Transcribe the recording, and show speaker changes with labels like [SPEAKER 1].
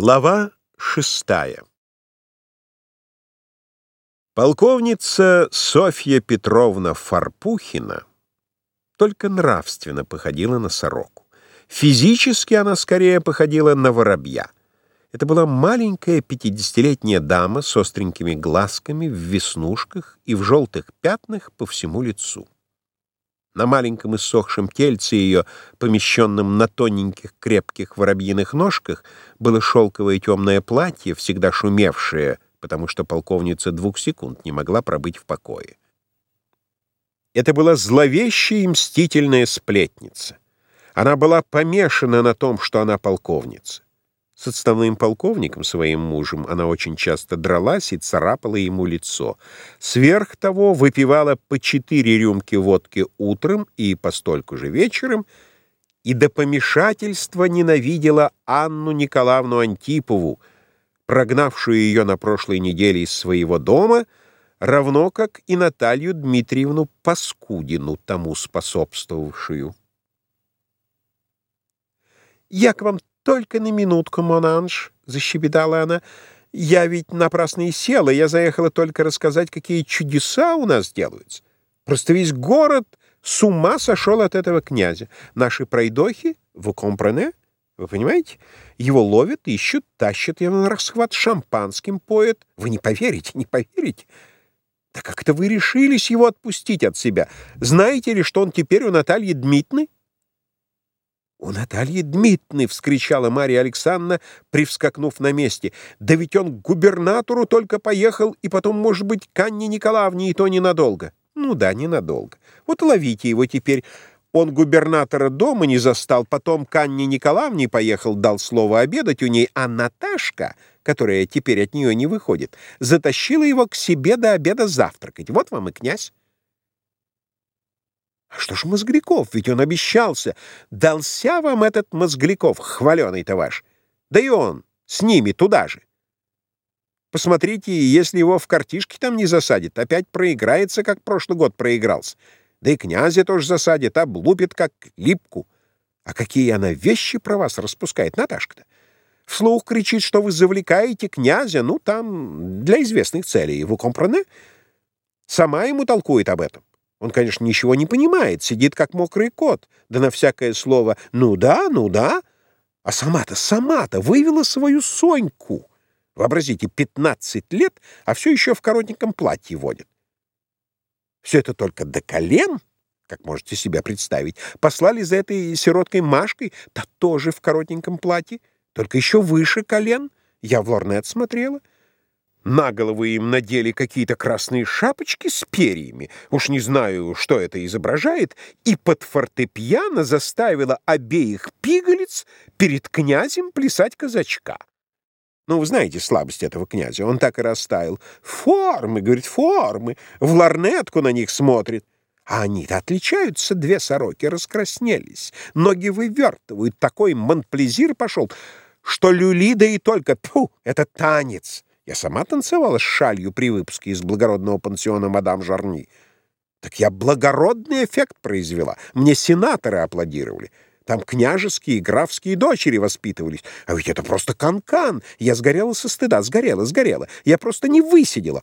[SPEAKER 1] Глава шестая Полковница Софья Петровна Фарпухина только нравственно походила на сороку. Физически она скорее походила на воробья. Это была маленькая пятидесятилетняя дама с остренькими глазками, в веснушках и в желтых пятнах по всему лицу. На маленьком иссохшем тельце ее, помещенном на тоненьких крепких воробьиных ножках, было шелковое темное платье, всегда шумевшее, потому что полковница двух секунд не могла пробыть в покое. Это была зловещая и мстительная сплетница. Она была помешана на том, что она полковница. С отставным полковником, своим мужем, она очень часто дралась и царапала ему лицо. Сверх того выпивала по четыре рюмки водки утром и по столько же вечером, и до помешательства ненавидела Анну Николаевну Антипову, прогнавшую ее на прошлой неделе из своего дома, равно как и Наталью Дмитриевну Паскудину, тому способствовавшую. «Я к вам «Только на минутку, Монанж», — защебетала она. «Я ведь напрасно и села. Я заехала только рассказать, какие чудеса у нас делаются. Просто весь город с ума сошел от этого князя. Наши пройдохи, вы компрене, вы понимаете, его ловят, ищут, тащат его на расхват шампанским поет. Вы не поверите, не поверите». Да как это вы решились его отпустить от себя? Знаете ли, что он теперь у Натальи Дмитриевны? «У Натальи Дмитриевны!» — вскричала Марья Александровна, привскакнув на месте. «Да ведь он к губернатору только поехал, и потом, может быть, к Анне Николаевне, и то ненадолго». «Ну да, ненадолго. Вот ловите его теперь. Он губернатора дома не застал, потом к Анне Николаевне поехал, дал слово обедать у ней, а Наташка, которая теперь от нее не выходит, затащила его к себе до обеда завтракать. Вот вам и князь». А что ж Мозгликов? Ведь он обещался. Дался вам этот Мозгликов, хваленый-то ваш. Да и он с ними туда же. Посмотрите, если его в картишке там не засадит, опять проиграется, как прошлый год проигрался. Да и князя тоже засадит, облупит, как липку. А какие она вещи про вас распускает, Наташка-то? Вслух кричит, что вы завлекаете князя, ну, там, для известных целей. Вы компране? Сама ему толкует об этом. Он, конечно, ничего не понимает, сидит как мокрый кот, да на всякое слово «ну да, ну да». А сама-то, сама-то вывела свою Соньку. Вообразите, 15 лет, а все еще в коротеньком платье водит. Все это только до колен, как можете себе представить. Послали за этой сироткой Машкой, та тоже в коротеньком платье, только еще выше колен. Я в лорнет смотрела. На головы им надели какие-то красные шапочки с перьями, уж не знаю, что это изображает, и под фортепиано заставила обеих пигалиц перед князем плясать казачка. Ну, вы знаете слабость этого князя, он так и растаял. Формы, говорит, формы, в ларнетку на них смотрит. А они-то отличаются, две сороки раскраснелись, ноги вывертывают, такой монплезир пошел, что люли да и только, пфу, это танец. Я сама танцевала с шалью при выпуске из благородного пансиона мадам Жарни. Так я благородный эффект произвела. Мне сенаторы аплодировали. Там княжеские и графские дочери воспитывались. А ведь это просто канкан. -кан. Я сгорела со стыда, сгорела, сгорела. Я просто не высидела.